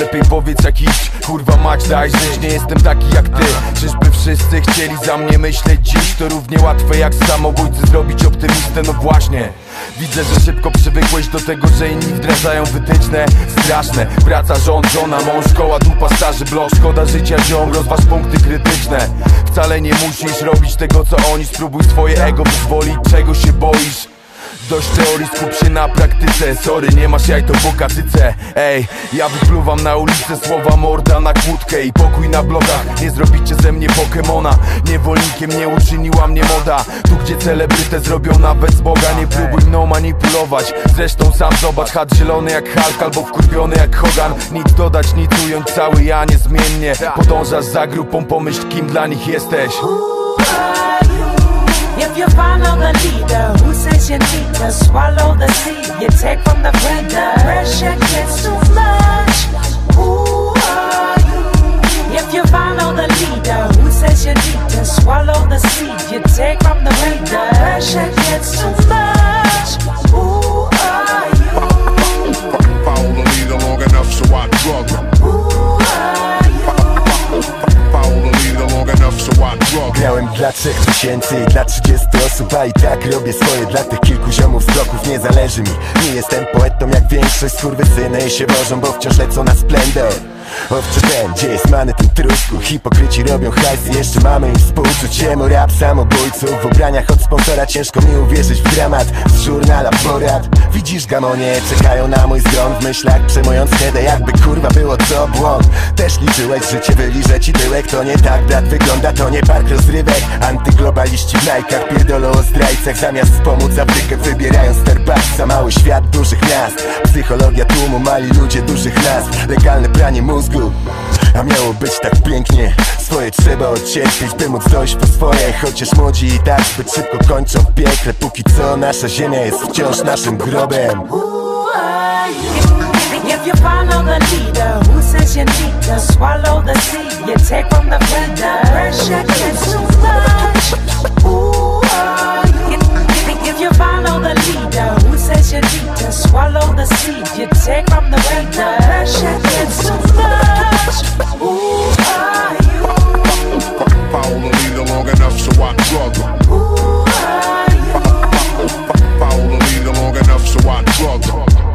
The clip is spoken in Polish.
lepiej powiedz jak iść. Kurwa mać daj żyć, nie jestem taki jak ty. Czyżby wszyscy chcieli za mnie myśleć dziś? To równie łatwe jak samobójcy zrobić optymistę. No właśnie. Widzę, że szybko przywykłeś do tego, że inni wdrażają wytyczne. Straszne, praca, rząd, żona, mąż, szkoła, dupa, starzy blok Szkoda życia, ziom, rozważ punkty krytyczne. Wcale nie musisz robić tego, co oni. Spróbuj swoje ego wyzwolić, czego się boisz Dość teorii, skup się na praktyce. Sorry, nie masz jaj, to bokatyce. Ej, ja wypluwam na ulicę słowa morda na kłódkę I pokój na blokach, nie zrobicie ze mnie Pokemona. Niewolnikiem nie uczyniła mnie moda. Tu gdzie celebrytę zrobią nawet z Boga. Nie próbuj mną manipulować. Zresztą sam zobacz, chat zielony jak Hulk Albo wkurwiony jak Hogan. Nic dodać, nic ująć, cały ja niezmiennie. Podążasz za grupą, pomyśl kim dla nich jesteś. If take from the breeder. Pressure gets too much. Who are you? If you follow the leader who says you need to swallow the seed, you take from the breeder. Pressure gets too much. Dla trzech tysięcy i dla 30 osób A i tak robię swoje. Dla tych kilku ziomów z bloków Nie zależy mi, nie jestem poetą jak większość Skurwysyny się wożą, bo wciąż lecą na splendor Owcze ten, gdzie jest many ten truszku Hipokryci robią hajs jeszcze mamy im współczuć. Jemu rap samobójców W ubraniach od sponsora ciężko mi uwierzyć w dramat. Z żurnala porad. Widzisz gamonie, czekają na mój zgon. W myślach przejmując headę jakby kurwa było co błąd. Też liczyłeś życie, wyliże ci tyłek To nie tak brat wygląda, to nie park rozrywek. Antyglobaliści w najkach pierdolą o zdrajcach Zamiast wspomóc Afrykę wybierają Starbucksa Mały świat dużych miast. Psychologia tłumu, mali ludzie dużych nazw Legalne pranie mózgu a miało być tak pięknie. Swoje trzeba odcierpieć, by móc dojść po swoje. Chociaż młodzi i tak zbyt szybko kończą piekle. Póki co nasza ziemia jest wciąż naszym grobem? If you follow the leader who says you need to swallow the seed, you take from the bread. enough, so I drug her. Who are you? The leader long enough, so I drug her.